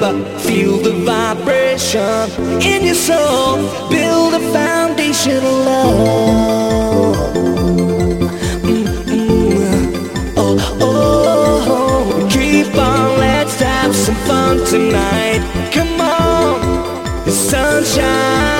feel the vibration in your soul. Build a foundation of love. Mm, mm, mm, oh, oh, oh. Keep on, let's have some fun tonight. Come on, sunshine.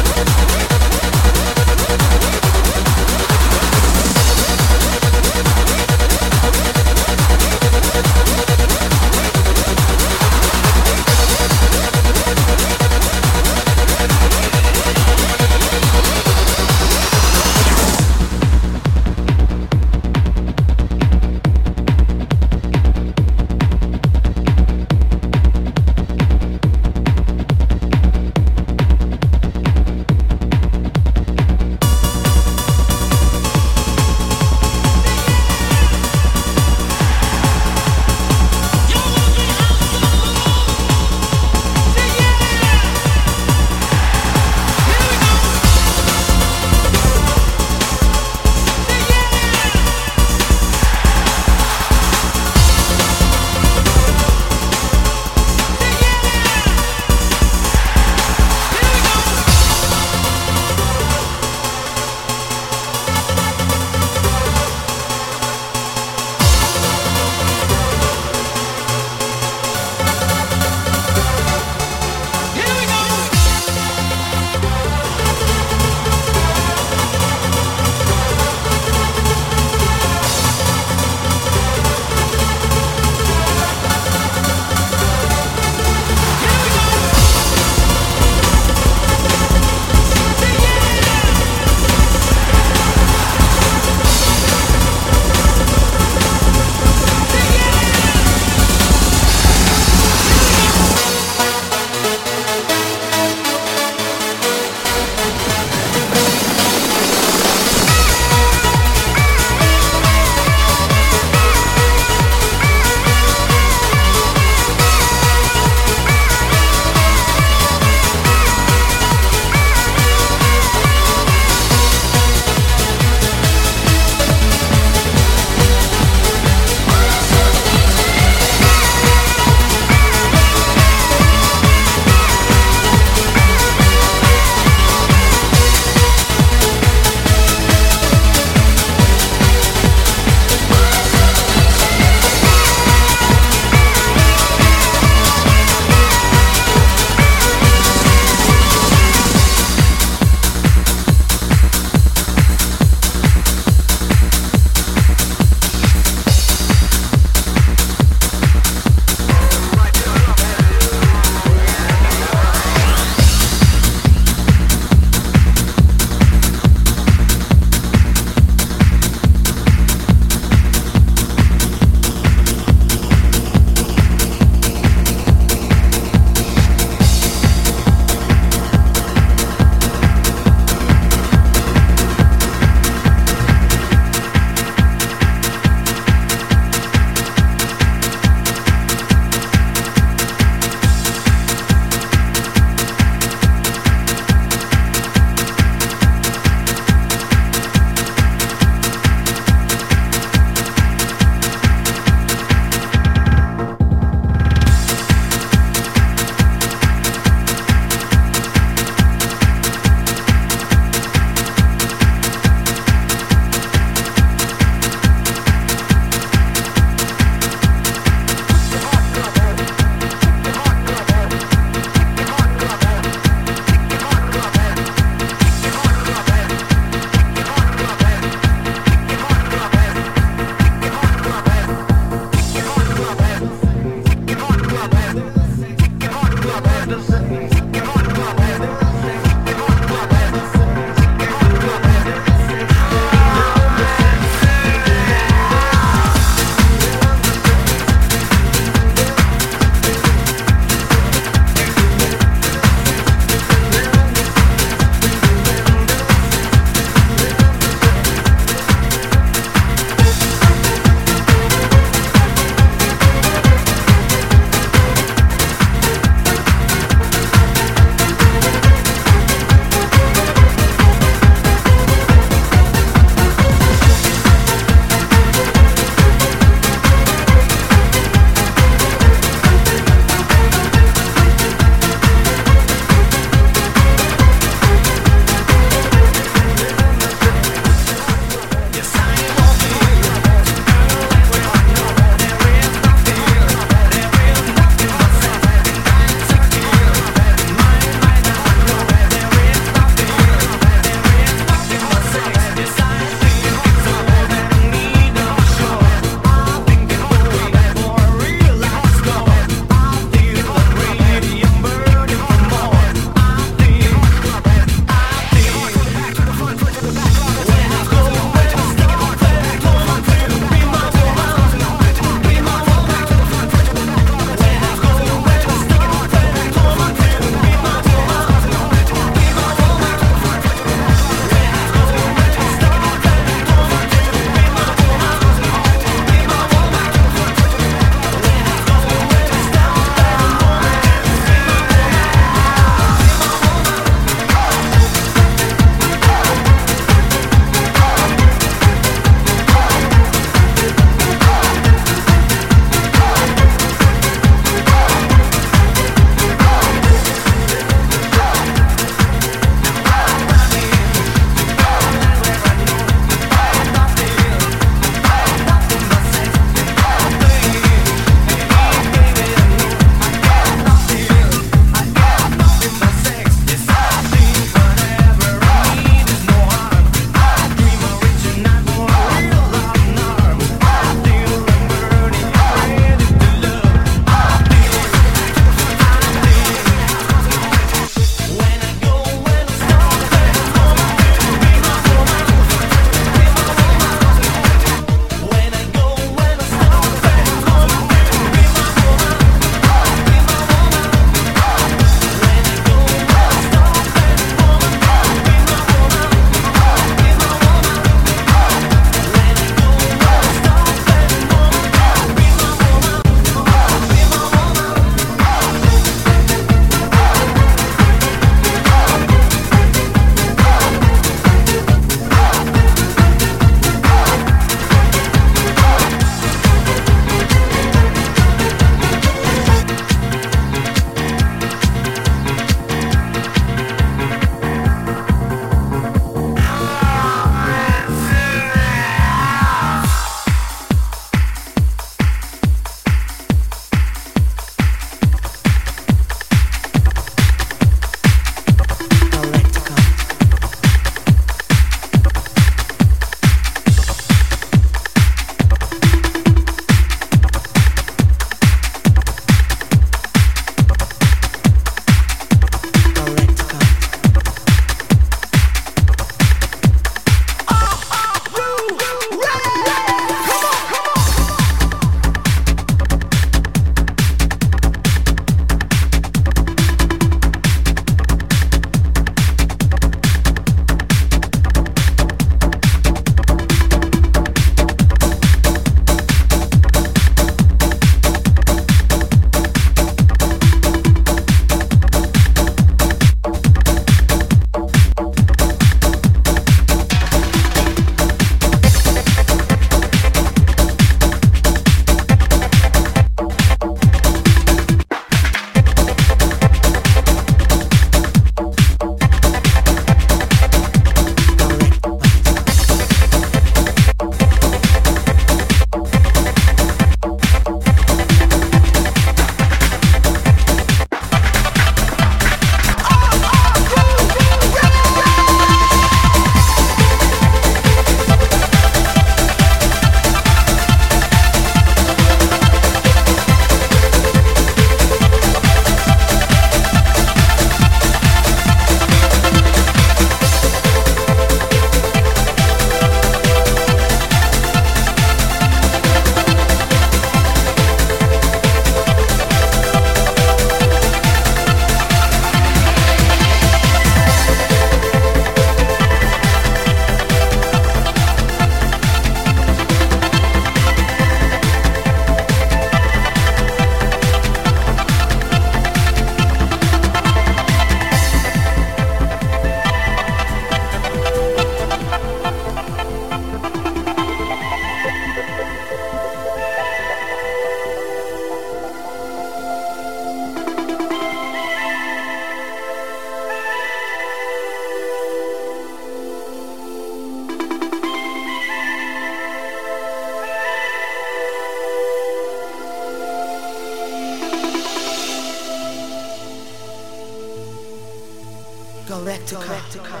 Galactica.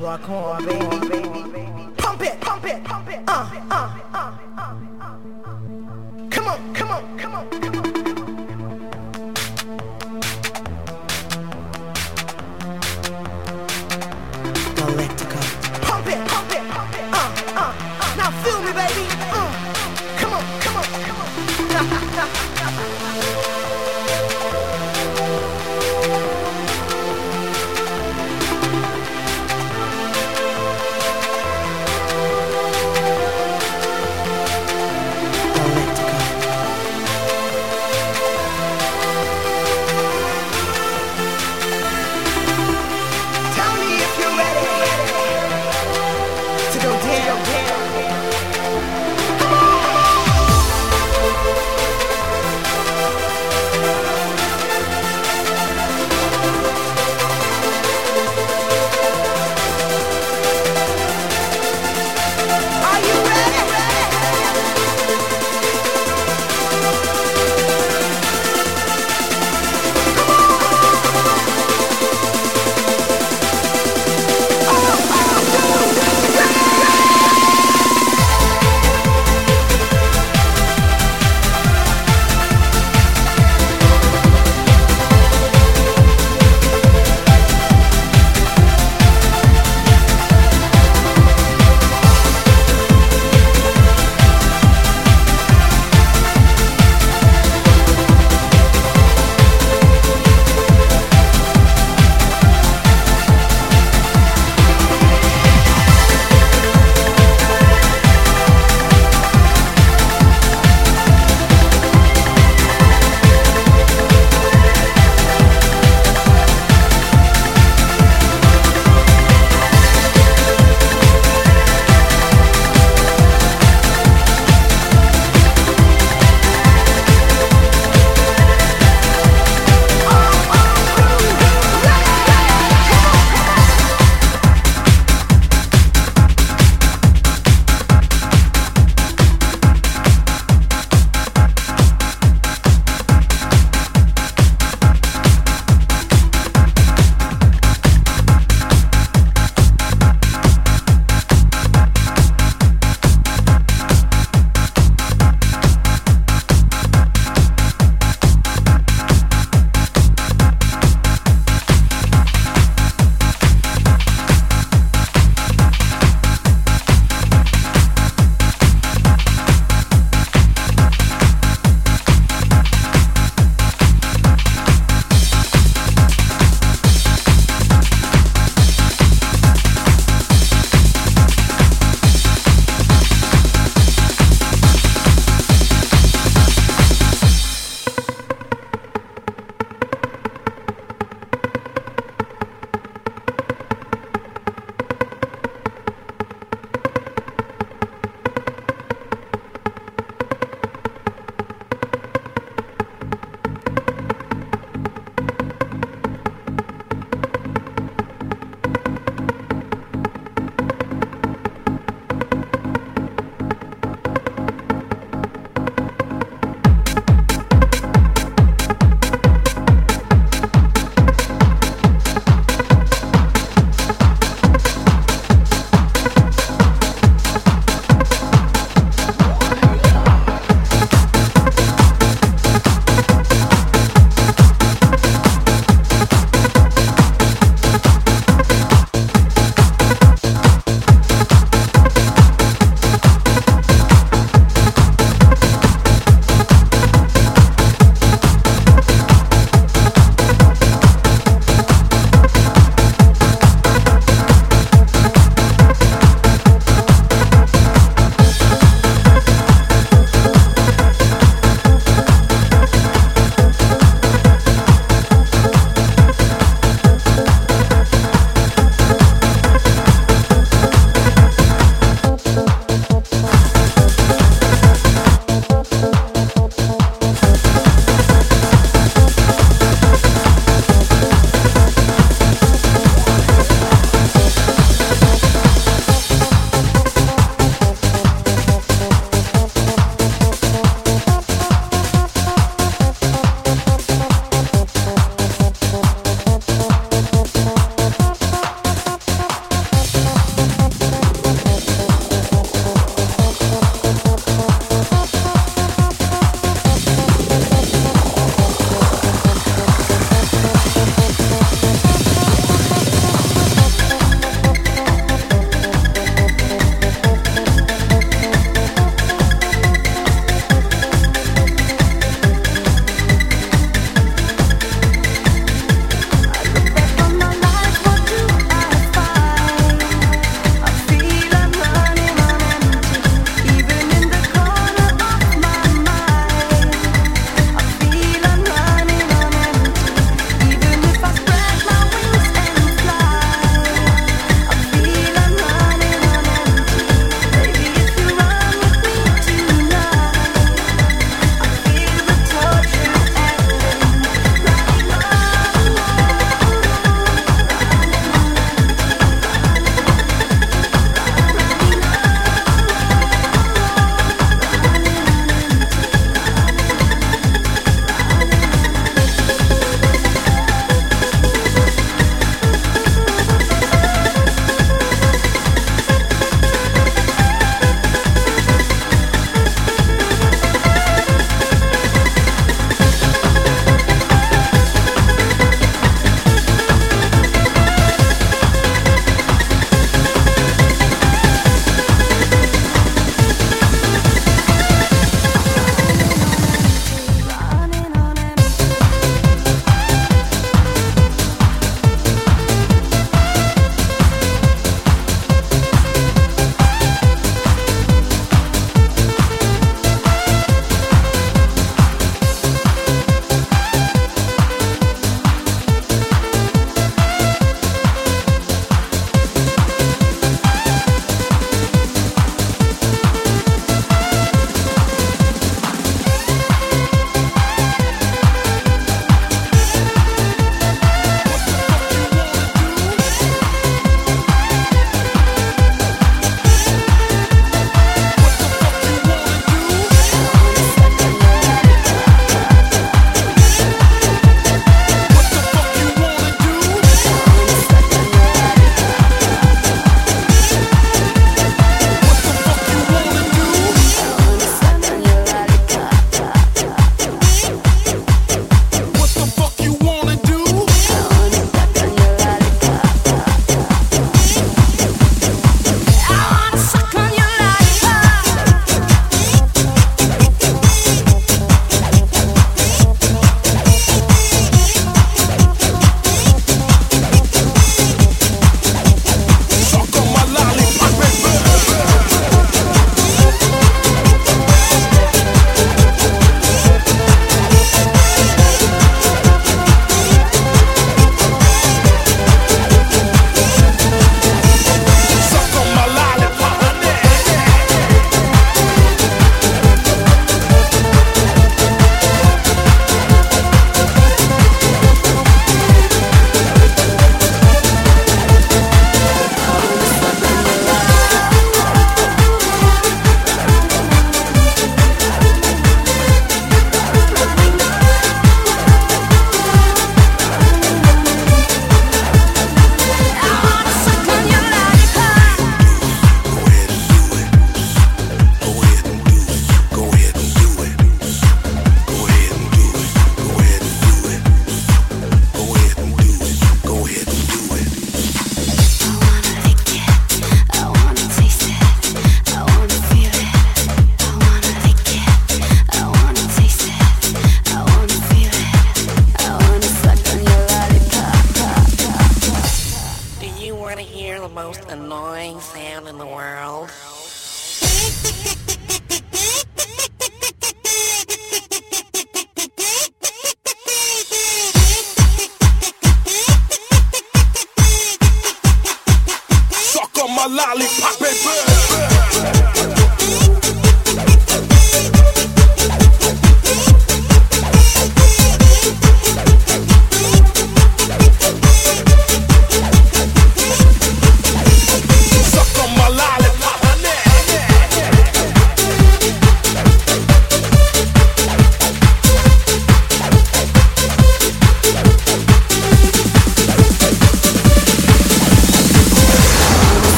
Rock on, baby. Pump it, pump it, pump it. Uh, uh, uh, uh. Come on, come on, come on, come on. Galactica. Pump it, pump it, pump it. Uh, uh, uh. Now feel me, baby. Uh.